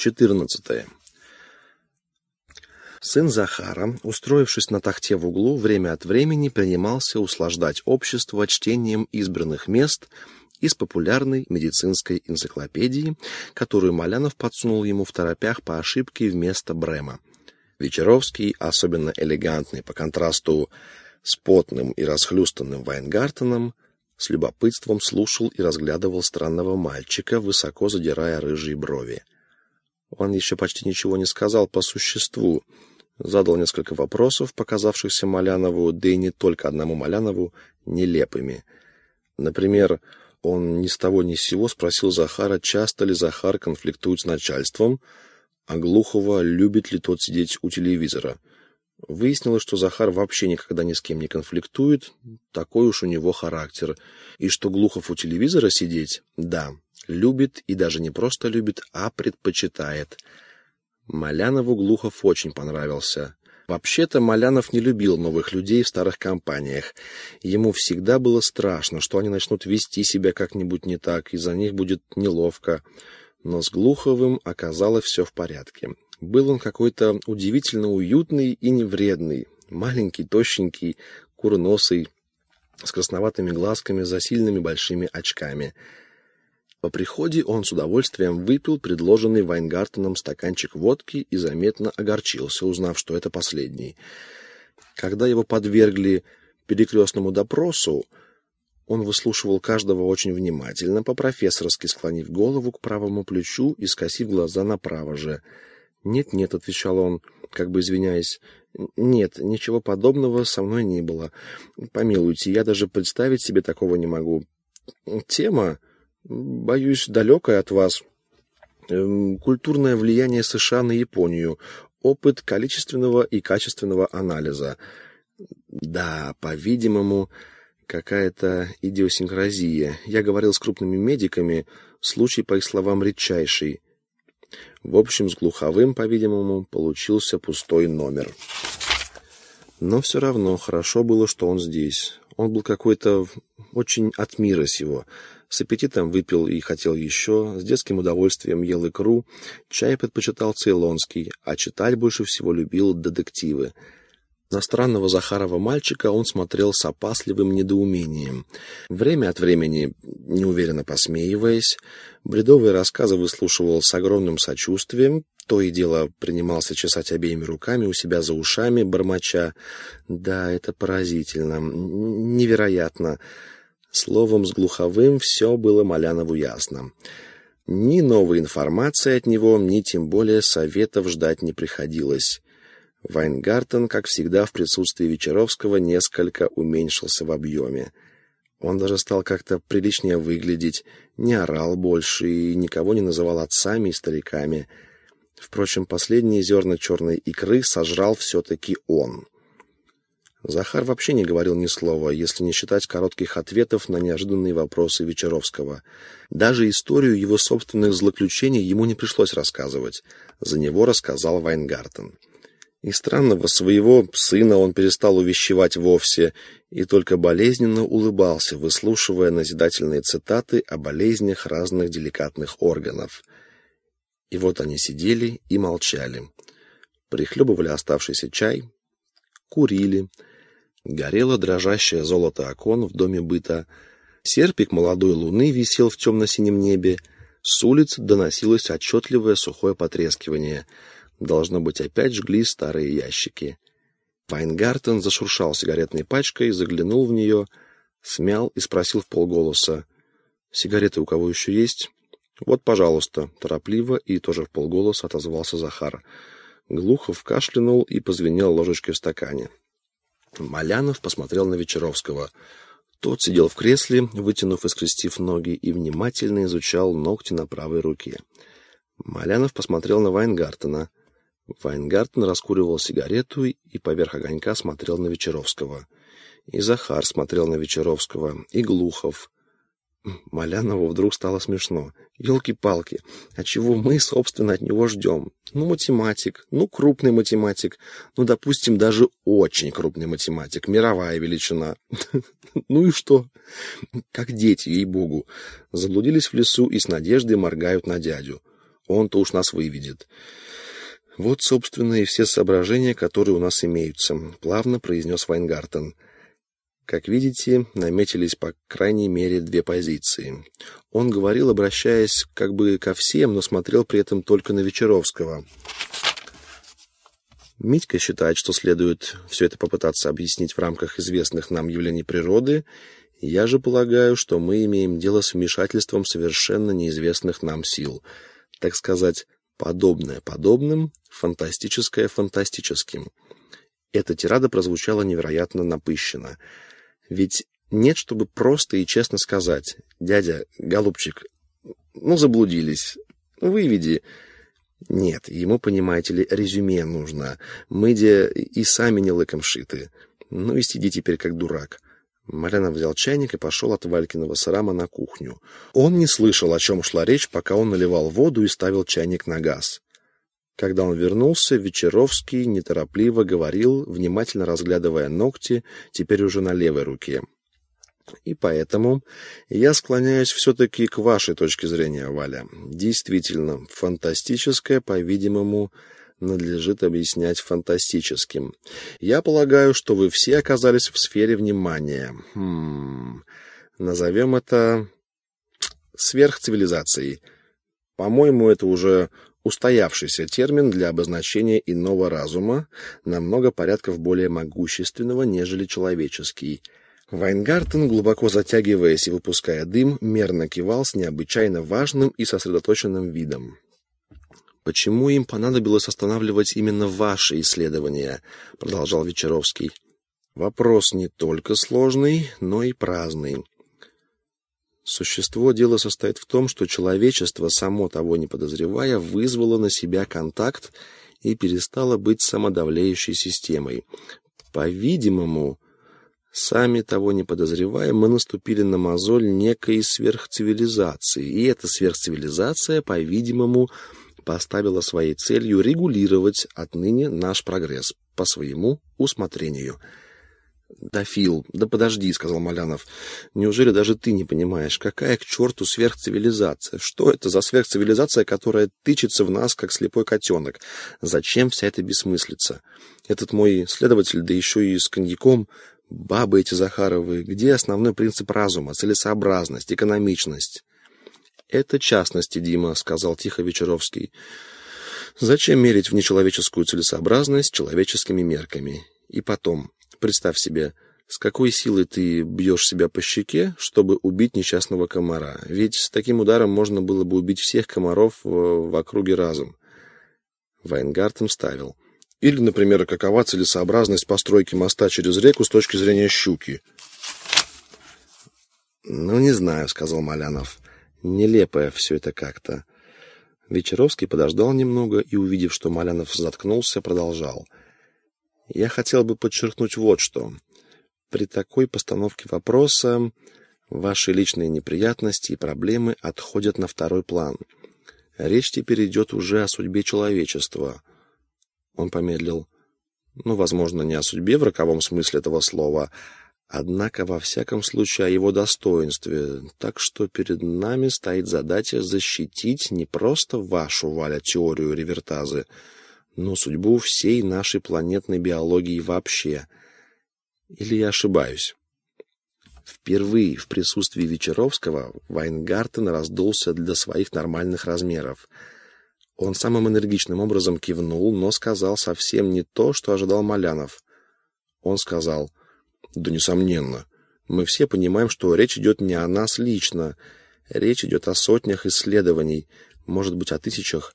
14. Сын Захара, устроившись на тахте в углу, время от времени принимался услаждать общество чтением избранных мест из популярной медицинской энциклопедии, которую Малянов подсунул ему в торопях по ошибке вместо Брема. Вечеровский, особенно элегантный по контрасту с потным и расхлюстанным Вайнгартеном, с любопытством слушал и разглядывал странного мальчика, высоко задирая рыжие брови. Он еще почти ничего не сказал по существу, задал несколько вопросов, показавшихся Малянову, да и не только одному Малянову, нелепыми. Например, он ни с того ни с сего спросил Захара, часто ли Захар конфликтует с начальством, а Глухова любит ли тот сидеть у телевизора. Выяснилось, что Захар вообще никогда ни с кем не конфликтует, такой уж у него характер, и что Глухов у телевизора сидеть, да, Любит и даже не просто любит, а предпочитает. Малянову Глухов очень понравился. Вообще-то Малянов не любил новых людей в старых компаниях. Ему всегда было страшно, что они начнут вести себя как-нибудь не так, и за них будет неловко. Но с Глуховым оказалось все в порядке. Был он какой-то удивительно уютный и невредный. Маленький, тощенький, курносый, с красноватыми глазками за сильными большими очками — по приходе он с удовольствием выпил предложенный Вайнгартеном стаканчик водки и заметно огорчился, узнав, что это последний. Когда его подвергли перекрестному допросу, он выслушивал каждого очень внимательно, по-профессорски склонив голову к правому плечу и скосив глаза направо же. «Нет-нет», — отвечал он, как бы извиняясь, — «нет, ничего подобного со мной не было. Помилуйте, я даже представить себе такого не могу. Тема...» боюсь, далекое от вас. Эм, культурное влияние США на Японию, опыт количественного и качественного анализа. Да, по-видимому, какая-то идиосинкразия. Я говорил с крупными медиками, случай, по их словам, редчайший. В общем, с глуховым, по-видимому, получился пустой номер. Но все равно хорошо было, что он здесь. Он был какой-то очень от мира сего. С аппетитом выпил и хотел еще, с детским удовольствием ел икру, чай предпочитал цейлонский, а читать больше всего любил детективы. На странного Захарова мальчика он смотрел с опасливым недоумением. Время от времени, неуверенно посмеиваясь, бредовые рассказы выслушивал с огромным сочувствием, то и дело принимался чесать обеими руками у себя за ушами, бормоча. «Да, это поразительно, невероятно». Словом, с Глуховым все было Малянову ясно. Ни новой информации от него, ни тем более советов ждать не приходилось. Вайнгартен, как всегда в присутствии Вечеровского, несколько уменьшился в объеме. Он даже стал как-то приличнее выглядеть, не орал больше и никого не называл отцами и стариками. Впрочем, последние зерна черной икры сожрал все-таки он. Захар вообще не говорил ни слова, если не считать коротких ответов на неожиданные вопросы Вечеровского. Даже историю его собственных злоключений ему не пришлось рассказывать. За него рассказал Вайнгартен. И странного своего сына он перестал увещевать вовсе и только болезненно улыбался, выслушивая назидательные цитаты о болезнях разных деликатных органов. И вот они сидели и молчали. Прихлебывали оставшийся чай, курили, Горело дрожащее золото окон в доме быта. Серпик молодой луны висел в темно-синем небе. С улиц доносилось отчетливое сухое потрескивание. Должно быть, опять жгли старые ящики. Вайнгартен зашуршал сигаретной пачкой, заглянул в нее, смял и спросил в полголоса. «Сигареты у кого еще есть?» «Вот, пожалуйста», — торопливо и тоже в полголоса отозвался Захар. Глухов кашлянул и позвенел ложечкой в стакане. Малянов посмотрел на Вечеровского. Тот сидел в кресле, вытянув и скрестив ноги, и внимательно изучал ногти на правой руке. Малянов посмотрел на Вайнгартена. Вайнгартен раскуривал сигарету и поверх огонька смотрел на Вечеровского. И Захар смотрел на Вечеровского, и Глухов. Малянову вдруг стало смешно. Ёлки-палки, а чего мы, собственно, от него ждем? Ну, математик, ну, крупный математик, ну, допустим, даже очень крупный математик, мировая величина. Ну и что? Как дети, ей-богу, заблудились в лесу и с надеждой моргают на дядю. Он-то уж нас выведет. Вот, собственно, и все соображения, которые у нас имеются, плавно произнес Вайнгартен. Как видите, наметились по крайней мере две позиции. Он говорил, обращаясь как бы ко всем, но смотрел при этом только на Вечеровского. Митька считает, что следует все это попытаться объяснить в рамках известных нам явлений природы. Я же полагаю, что мы имеем дело с вмешательством совершенно неизвестных нам сил. Так сказать, подобное подобным, фантастическое фантастическим. Эта тирада прозвучала невероятно напыщенно. Ведь нет, чтобы просто и честно сказать, «Дядя, голубчик, ну заблудились, выведи». Нет, ему, понимаете ли, резюме нужно. Мы где и сами не лыком шиты. Ну и сиди теперь как дурак. Марьяна взял чайник и пошел от Валькиного сарама на кухню. Он не слышал, о чем шла речь, пока он наливал воду и ставил чайник на газ. Когда он вернулся, Вечеровский неторопливо говорил, внимательно разглядывая ногти, теперь уже на левой руке. И поэтому я склоняюсь все-таки к вашей точке зрения, Валя. Действительно, фантастическое, по-видимому, надлежит объяснять фантастическим. Я полагаю, что вы все оказались в сфере внимания. Хм, назовем это сверхцивилизацией. По-моему, это уже устоявшийся термин для обозначения иного разума, намного порядков более могущественного, нежели человеческий – Вайнгартен, глубоко затягиваясь и выпуская дым, мерно кивал с необычайно важным и сосредоточенным видом. «Почему им понадобилось останавливать именно ваши исследования?» — продолжал Вечеровский. «Вопрос не только сложный, но и праздный. Существо дела состоит в том, что человечество, само того не подозревая, вызвало на себя контакт и перестало быть самодавлеющей системой. По-видимому, Сами того не подозревая, мы наступили на мозоль некой сверхцивилизации, и эта сверхцивилизация, по-видимому, поставила своей целью регулировать отныне наш прогресс по своему усмотрению. «Да, Фил, да подожди», — сказал Малянов. «Неужели даже ты не понимаешь, какая к черту сверхцивилизация? Что это за сверхцивилизация, которая тычется в нас, как слепой котенок? Зачем вся эта бессмыслица? Этот мой следователь, да еще и с коньяком, Бабы эти Захаровы, где основной принцип разума, целесообразность, экономичность? Это частности, Дима, сказал тихо Вечеровский. Зачем мерить в нечеловеческую целесообразность человеческими мерками? И потом, представь себе, с какой силой ты бьешь себя по щеке, чтобы убить несчастного комара? Ведь с таким ударом можно было бы убить всех комаров в, в округе разом. Вайнгартен ставил. Или, например, какова целесообразность постройки моста через реку с точки зрения щуки? «Ну, не знаю», — сказал Малянов. «Нелепое все это как-то». Вечеровский подождал немного и, увидев, что Малянов заткнулся, продолжал. «Я хотел бы подчеркнуть вот что. При такой постановке вопроса ваши личные неприятности и проблемы отходят на второй план. Речь теперь идет уже о судьбе человечества». Он помедлил. Ну, возможно, не о судьбе в роковом смысле этого слова, однако во всяком случае о его достоинстве. Так что перед нами стоит задача защитить не просто вашу, Валя, теорию ревертазы, но судьбу всей нашей планетной биологии вообще. Или я ошибаюсь? Впервые в присутствии Вечеровского Вайнгартен раздулся для своих нормальных размеров — он самым энергичным образом кивнул, но сказал совсем не то, что ожидал Малянов. Он сказал, «Да, несомненно. Мы все понимаем, что речь идет не о нас лично. Речь идет о сотнях исследований, может быть, о тысячах.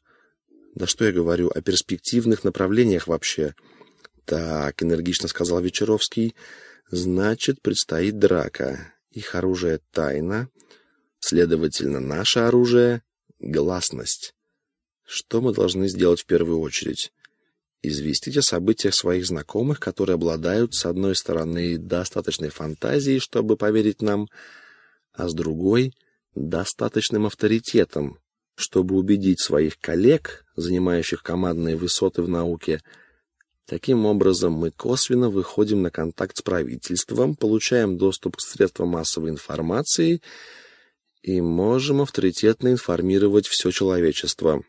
Да что я говорю, о перспективных направлениях вообще». «Так», — энергично сказал Вечеровский, — «значит, предстоит драка. Их оружие — тайна. Следовательно, наше оружие — гласность». Что мы должны сделать в первую очередь? Известить о событиях своих знакомых, которые обладают, с одной стороны, достаточной фантазией, чтобы поверить нам, а с другой — достаточным авторитетом, чтобы убедить своих коллег, занимающих командные высоты в науке. Таким образом, мы косвенно выходим на контакт с правительством, получаем доступ к средствам массовой информации и можем авторитетно информировать все человечество.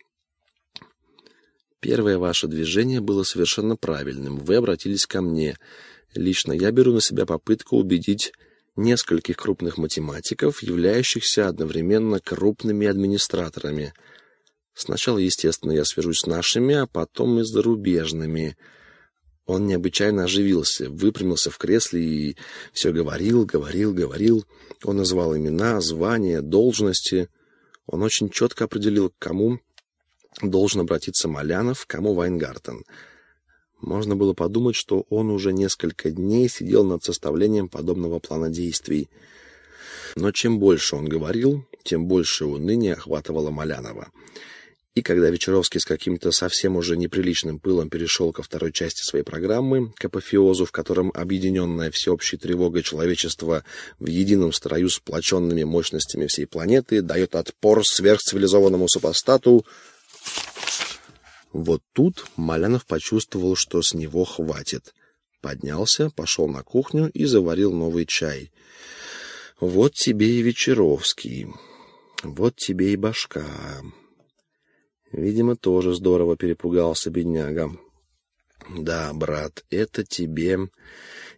Первое ваше движение было совершенно правильным. Вы обратились ко мне. Лично я беру на себя попытку убедить нескольких крупных математиков, являющихся одновременно крупными администраторами. Сначала, естественно, я свяжусь с нашими, а потом и с зарубежными. Он необычайно оживился, выпрямился в кресле и все говорил, говорил, говорил. Он назвал имена, звания, должности. Он очень четко определил, к кому должен обратиться Малянов, к кому Вайнгартен. Можно было подумать, что он уже несколько дней сидел над составлением подобного плана действий. Но чем больше он говорил, тем больше уныния охватывало Малянова. И когда Вечеровский с каким-то совсем уже неприличным пылом перешел ко второй части своей программы, к апофеозу, в котором объединенная всеобщей тревогой человечества в едином строю сплоченными мощностями всей планеты дает отпор сверхцивилизованному супостату, вот тут Малянов почувствовал, что с него хватит. Поднялся, пошел на кухню и заварил новый чай. Вот тебе и Вечеровский, вот тебе и башка. Видимо, тоже здорово перепугался бедняга. Да, брат, это тебе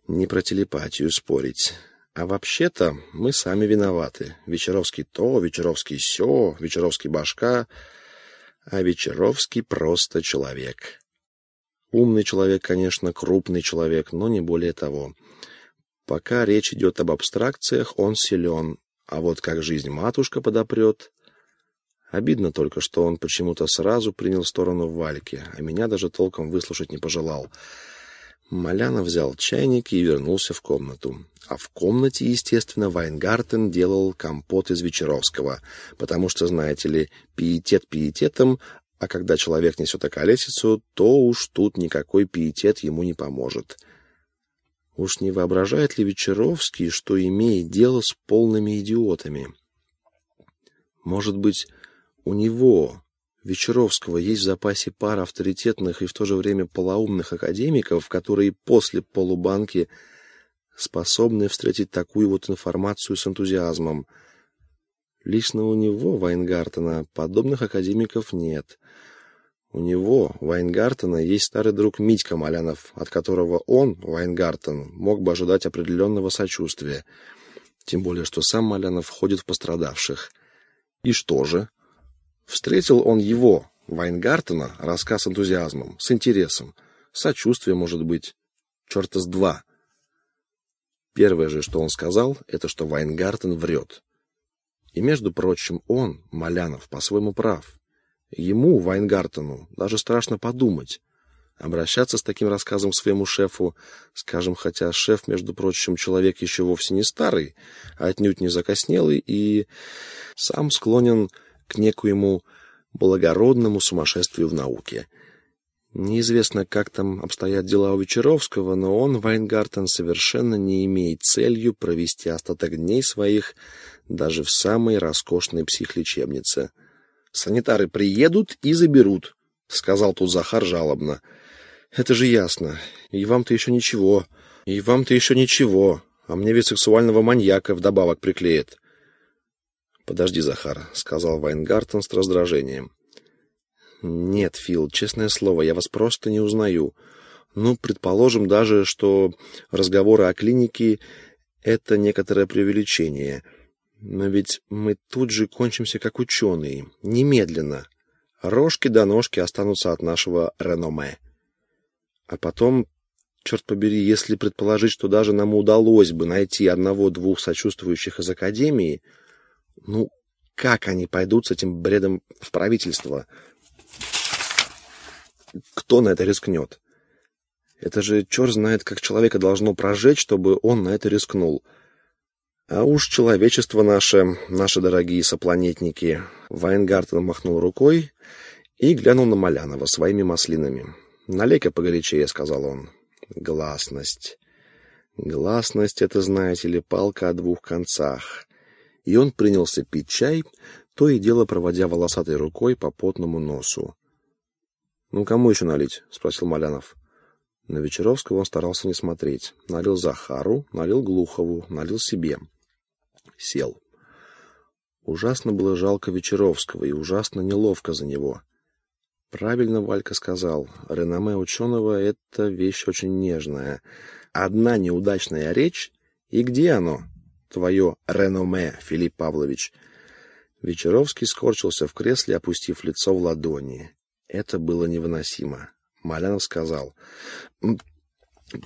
не про телепатию спорить. А вообще-то мы сами виноваты. Вечеровский то, Вечеровский сё, Вечеровский башка, а Вечеровский просто человек. Умный человек, конечно, крупный человек, но не более того. Пока речь идет об абстракциях, он силен, а вот как жизнь матушка подопрет, Обидно только, что он почему-то сразу принял сторону Вальки, а меня даже толком выслушать не пожелал. Маляна взял чайник и вернулся в комнату. А в комнате, естественно, Вайнгартен делал компот из Вечеровского, потому что, знаете ли, пиетет пиететом, а когда человек несет околесицу, то уж тут никакой пиетет ему не поможет. Уж не воображает ли Вечеровский, что имеет дело с полными идиотами? Может быть, у него, Вечеровского, есть в запасе пара авторитетных и в то же время полоумных академиков, которые после полубанки способны встретить такую вот информацию с энтузиазмом. Лично у него, Вайнгартена, подобных академиков нет. У него, Вайнгартена, есть старый друг Митька Малянов, от которого он, Вайнгартен, мог бы ожидать определенного сочувствия. Тем более, что сам Малянов входит в пострадавших. И что же? Встретил он его, Вайнгартена, рассказ энтузиазмом, с интересом, сочувствием, может быть, черта с два. Первое же, что он сказал, это что Вайнгартен врет. И, между прочим, он, Малянов, по-своему прав. Ему, Вайнгартену, даже страшно подумать. Обращаться с таким рассказом к своему шефу, скажем, хотя шеф, между прочим, человек еще вовсе не старый, а отнюдь не закоснелый и сам склонен к некоему благородному сумасшествию в науке. Неизвестно, как там обстоят дела у Вечеровского, но он, Вайнгартен, совершенно не имеет целью провести остаток дней своих даже в самой роскошной психлечебнице. «Санитары приедут и заберут», — сказал тут Захар жалобно. «Это же ясно. И вам-то еще ничего. И вам-то еще ничего. А мне ведь сексуального маньяка вдобавок приклеят. «Подожди, Захар», — сказал Вайнгартен с раздражением. «Нет, Фил, честное слово, я вас просто не узнаю. Ну, предположим даже, что разговоры о клинике — это некоторое преувеличение. Но ведь мы тут же кончимся как ученые. Немедленно. Рожки до ножки останутся от нашего реноме. А потом, черт побери, если предположить, что даже нам удалось бы найти одного-двух сочувствующих из Академии — ну, как они пойдут с этим бредом в правительство? Кто на это рискнет? Это же черт знает, как человека должно прожечь, чтобы он на это рискнул. А уж человечество наше, наши дорогие сопланетники. Вайнгартен махнул рукой и глянул на Малянова своими маслинами. «Налей-ка погорячее», — сказал он. «Гласность. Гласность — это, знаете ли, палка о двух концах и он принялся пить чай, то и дело проводя волосатой рукой по потному носу. «Ну, кому еще налить?» — спросил Малянов. На Вечеровского он старался не смотреть. Налил Захару, налил Глухову, налил себе. Сел. Ужасно было жалко Вечеровского и ужасно неловко за него. Правильно Валька сказал. Реноме ученого — это вещь очень нежная. Одна неудачная речь, и где оно? Твое реноме, Филипп Павлович. Вечеровский скорчился в кресле, опустив лицо в ладони. Это было невыносимо. Малянов сказал.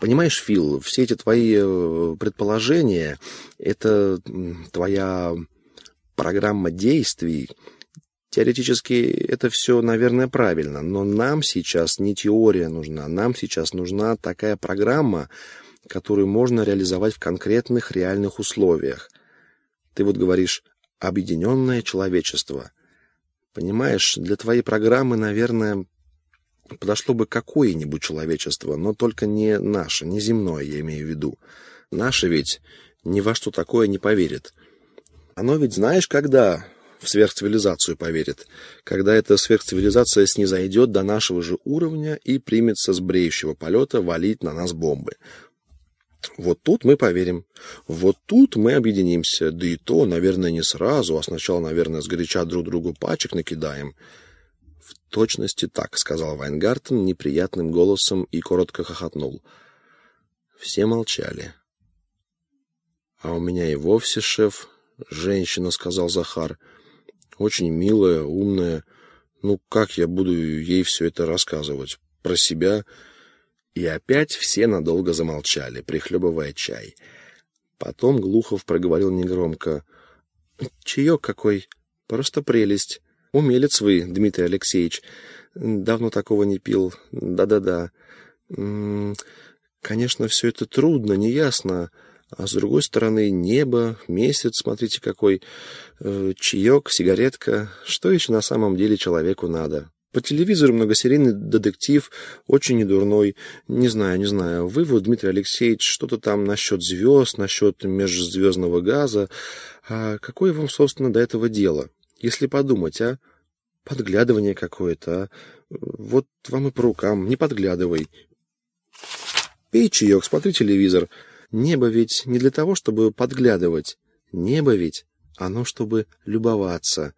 Понимаешь, Фил, все эти твои э, предположения, это твоя программа действий, Теоретически это все, наверное, правильно, но нам сейчас не теория нужна, нам сейчас нужна такая программа, которую можно реализовать в конкретных реальных условиях. Ты вот говоришь «объединенное человечество». Понимаешь, для твоей программы, наверное, подошло бы какое-нибудь человечество, но только не наше, не земное, я имею в виду. Наше ведь ни во что такое не поверит. Оно ведь знаешь, когда в сверхцивилизацию поверит, когда эта сверхцивилизация снизойдет до нашего же уровня и примется с бреющего полета валить на нас бомбы. Вот тут мы поверим. Вот тут мы объединимся. Да и то, наверное, не сразу, а сначала, наверное, сгоряча друг другу пачек накидаем. В точности так, сказал Вайнгартен неприятным голосом и коротко хохотнул. Все молчали. А у меня и вовсе, шеф, женщина, сказал Захар. Очень милая, умная. Ну, как я буду ей все это рассказывать? Про себя? И опять все надолго замолчали, прихлебывая чай. Потом Глухов проговорил негромко. «Чаек какой! Просто прелесть! Умелец вы, Дмитрий Алексеевич! Давно такого не пил. Да-да-да. Конечно, все это трудно, неясно. А с другой стороны небо, месяц, смотрите какой, э, чаек, сигаретка. Что еще на самом деле человеку надо? По телевизору многосерийный детектив, очень недурной. Не знаю, не знаю. Вы вот, Дмитрий Алексеевич, что-то там насчет звезд, насчет межзвездного газа. А какое вам, собственно, до этого дело? Если подумать, а? Подглядывание какое-то, а? Вот вам и по рукам, не подглядывай. Пей чаек, смотри телевизор. Небо ведь не для того, чтобы подглядывать. Небо ведь оно, чтобы любоваться.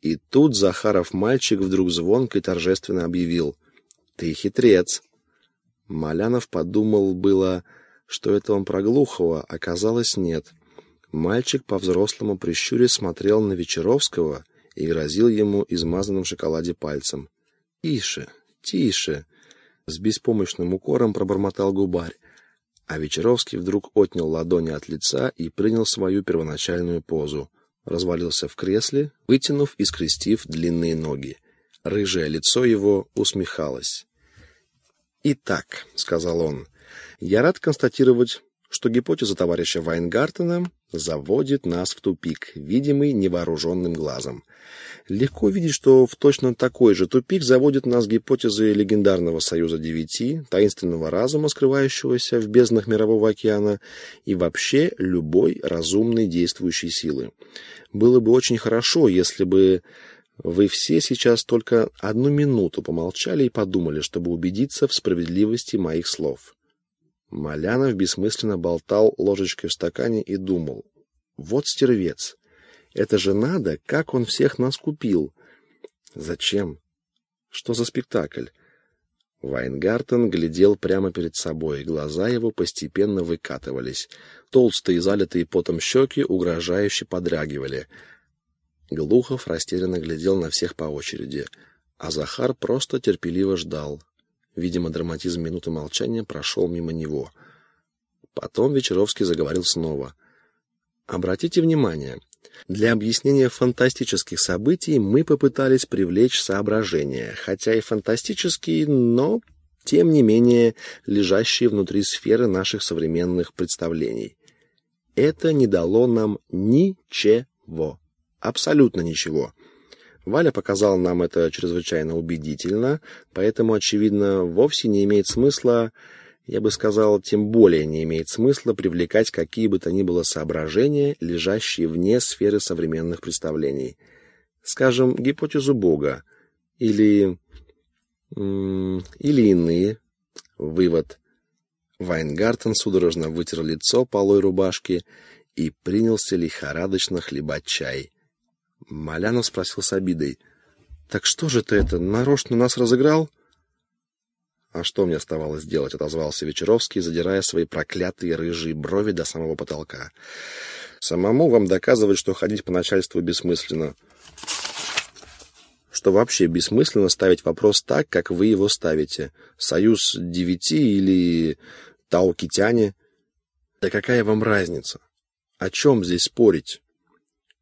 И тут Захаров мальчик вдруг звонко и торжественно объявил. «Ты хитрец!» Малянов подумал было, что это он про Глухова, оказалось нет. Мальчик по-взрослому прищуре смотрел на Вечеровского и грозил ему измазанным в шоколаде пальцем. «Тише, тише!» С беспомощным укором пробормотал губарь. А Вечеровский вдруг отнял ладони от лица и принял свою первоначальную позу. Развалился в кресле, вытянув и скрестив длинные ноги. Рыжее лицо его усмехалось. «Итак», — сказал он, — «я рад констатировать, что гипотеза товарища Вайнгартена заводит нас в тупик, видимый невооруженным глазом. Легко видеть, что в точно такой же тупик заводит нас гипотезы легендарного Союза Девяти, таинственного разума, скрывающегося в безднах Мирового океана, и вообще любой разумной действующей силы. Было бы очень хорошо, если бы вы все сейчас только одну минуту помолчали и подумали, чтобы убедиться в справедливости моих слов. Малянов бессмысленно болтал ложечкой в стакане и думал. Вот стервец. Это же надо, как он всех нас купил. Зачем? Что за спектакль? Вайнгартен глядел прямо перед собой, глаза его постепенно выкатывались. Толстые, залитые потом щеки угрожающе подрагивали. Глухов растерянно глядел на всех по очереди, а Захар просто терпеливо ждал. Видимо, драматизм минуты молчания прошел мимо него. Потом Вечеровский заговорил снова. «Обратите внимание, для объяснения фантастических событий мы попытались привлечь соображения, хотя и фантастические, но, тем не менее, лежащие внутри сферы наших современных представлений. Это не дало нам ничего. Абсолютно ничего. Валя показал нам это чрезвычайно убедительно, поэтому, очевидно, вовсе не имеет смысла я бы сказал, тем более не имеет смысла привлекать какие бы то ни было соображения, лежащие вне сферы современных представлений. Скажем, гипотезу Бога или или иные. Вывод. Вайнгартен судорожно вытер лицо полой рубашки и принялся лихорадочно хлебать чай. Малянов спросил с обидой: Так что же ты это, нарочно нас разыграл? А что мне оставалось делать, отозвался Вечеровский, задирая свои проклятые рыжие брови до самого потолка. Самому вам доказывать, что ходить по начальству бессмысленно. Что вообще бессмысленно ставить вопрос так, как вы его ставите. Союз девяти или таукитяне. Да какая вам разница? О чем здесь спорить?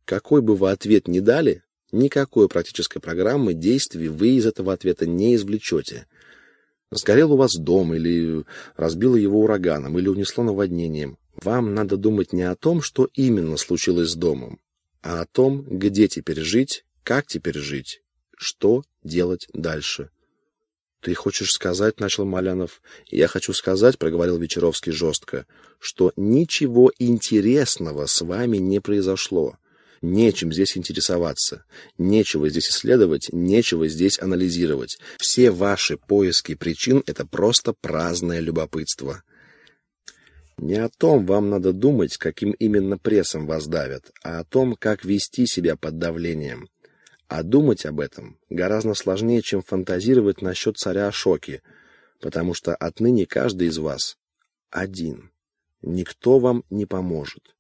Какой бы вы ответ ни дали, никакой практической программы действий вы из этого ответа не извлечете. Сгорел у вас дом, или разбило его ураганом, или унесло наводнением. Вам надо думать не о том, что именно случилось с домом, а о том, где теперь жить, как теперь жить, что делать дальше. «Ты хочешь сказать, — начал Малянов, — я хочу сказать, — проговорил Вечеровский жестко, — что ничего интересного с вами не произошло. Нечем здесь интересоваться, нечего здесь исследовать, нечего здесь анализировать. Все ваши поиски причин — это просто праздное любопытство. Не о том вам надо думать, каким именно прессом вас давят, а о том, как вести себя под давлением. А думать об этом гораздо сложнее, чем фантазировать насчет царя Ашоки, потому что отныне каждый из вас один. Никто вам не поможет.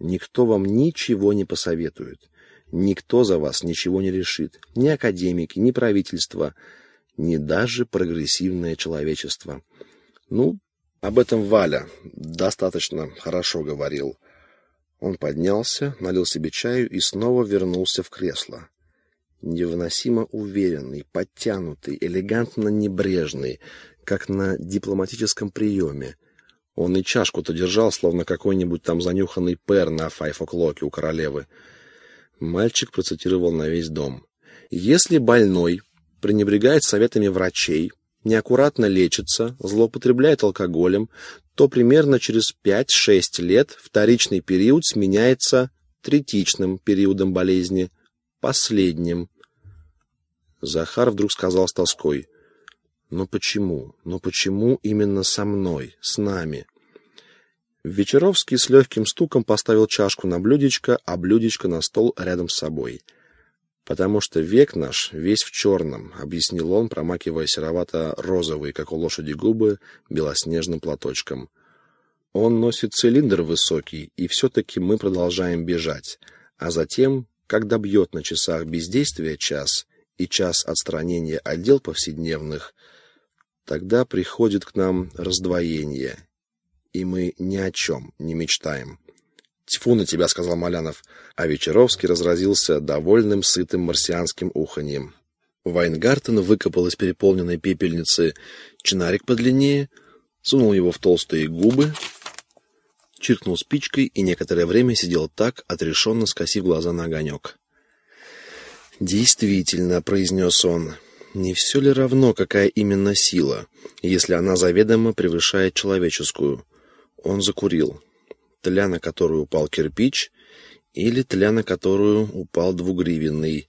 Никто вам ничего не посоветует. Никто за вас ничего не решит. Ни академики, ни правительство, ни даже прогрессивное человечество. Ну, об этом Валя достаточно хорошо говорил. Он поднялся, налил себе чаю и снова вернулся в кресло. Невыносимо уверенный, подтянутый, элегантно небрежный, как на дипломатическом приеме — он и чашку-то держал, словно какой-нибудь там занюханный пер на файфоклоке у королевы. Мальчик процитировал на весь дом. «Если больной пренебрегает советами врачей, неаккуратно лечится, злоупотребляет алкоголем, то примерно через 5-6 лет вторичный период сменяется третичным периодом болезни, последним. Захар вдруг сказал с тоской. Но почему? Но почему именно со мной, с нами? Вечеровский с легким стуком поставил чашку на блюдечко, а блюдечко на стол рядом с собой. «Потому что век наш весь в черном», — объяснил он, промакивая серовато-розовые, как у лошади губы, белоснежным платочком. «Он носит цилиндр высокий, и все-таки мы продолжаем бежать. А затем, когда бьет на часах бездействия час и час отстранения отдел повседневных, Тогда приходит к нам раздвоение, и мы ни о чем не мечтаем. «Тьфу на тебя!» — сказал Малянов, а Вечеровский разразился довольным, сытым марсианским уханьем. Вайнгартен выкопал из переполненной пепельницы чинарик подлиннее, сунул его в толстые губы, чиркнул спичкой и некоторое время сидел так, отрешенно скосив глаза на огонек. «Действительно», — произнес он, — не все ли равно, какая именно сила, если она заведомо превышает человеческую? Он закурил. Тля, на которую упал кирпич, или тля, на которую упал двугривенный.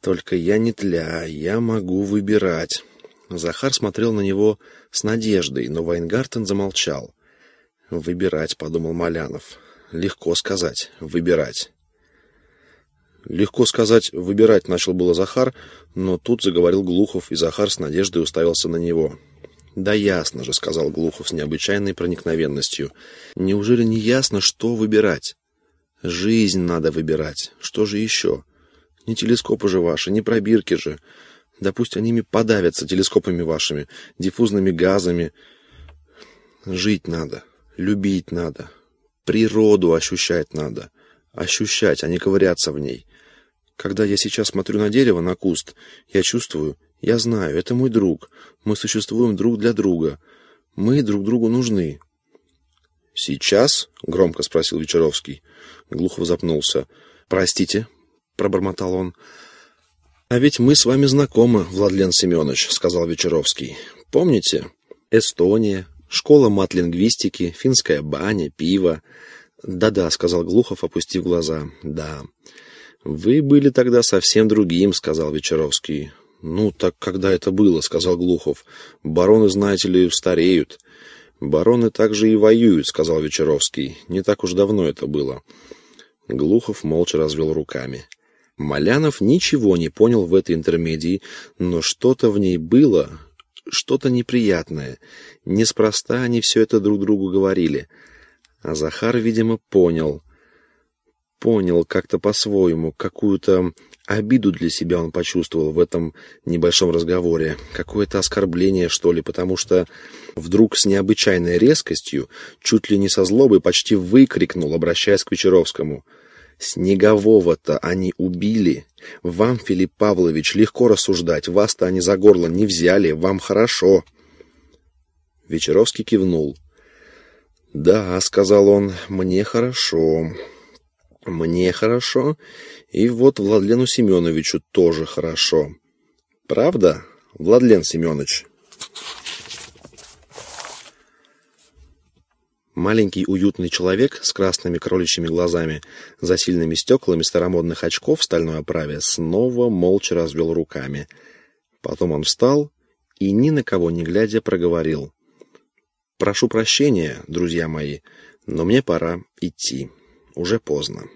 Только я не тля, я могу выбирать. Захар смотрел на него с надеждой, но Вайнгартен замолчал. «Выбирать», — подумал Малянов. «Легко сказать. Выбирать». Легко сказать, выбирать начал было Захар, но тут заговорил Глухов, и Захар с надеждой уставился на него. «Да ясно же», — сказал Глухов с необычайной проникновенностью. «Неужели не ясно, что выбирать? Жизнь надо выбирать. Что же еще? Не телескопы же ваши, не пробирки же. Да пусть они подавятся телескопами вашими, диффузными газами. Жить надо, любить надо, природу ощущать надо. Ощущать, а не ковыряться в ней. Когда я сейчас смотрю на дерево, на куст, я чувствую, я знаю, это мой друг. Мы существуем друг для друга. Мы друг другу нужны. Сейчас? громко спросил Вечеровский. Глухов запнулся. Простите, пробормотал он. А ведь мы с вами знакомы, Владлен Семенович, сказал Вечеровский. Помните? Эстония, школа мат-лингвистики, финская баня, пиво. Да-да, сказал Глухов, опустив глаза. Да. «Вы были тогда совсем другим», — сказал Вечеровский. «Ну, так когда это было?» — сказал Глухов. «Бароны, знаете ли, стареют». «Бароны также и воюют», — сказал Вечеровский. «Не так уж давно это было». Глухов молча развел руками. Малянов ничего не понял в этой интермедии, но что-то в ней было, что-то неприятное. Неспроста они все это друг другу говорили. А Захар, видимо, понял. Понял как-то по-своему, какую-то обиду для себя он почувствовал в этом небольшом разговоре. Какое-то оскорбление, что ли, потому что вдруг с необычайной резкостью, чуть ли не со злобой, почти выкрикнул, обращаясь к Вечеровскому — Снегового-то они убили. Вам, Филипп Павлович, легко рассуждать. Вас-то они за горло не взяли. Вам хорошо. Вечеровский кивнул. «Да», — сказал он, — «мне хорошо. Мне хорошо, и вот Владлену Семеновичу тоже хорошо. Правда, Владлен Семенович?» Маленький уютный человек с красными кроличьими глазами, за сильными стеклами старомодных очков в стальной оправе, снова молча развел руками. Потом он встал и, ни на кого не глядя, проговорил. «Прошу прощения, друзья мои, но мне пора идти. Уже поздно».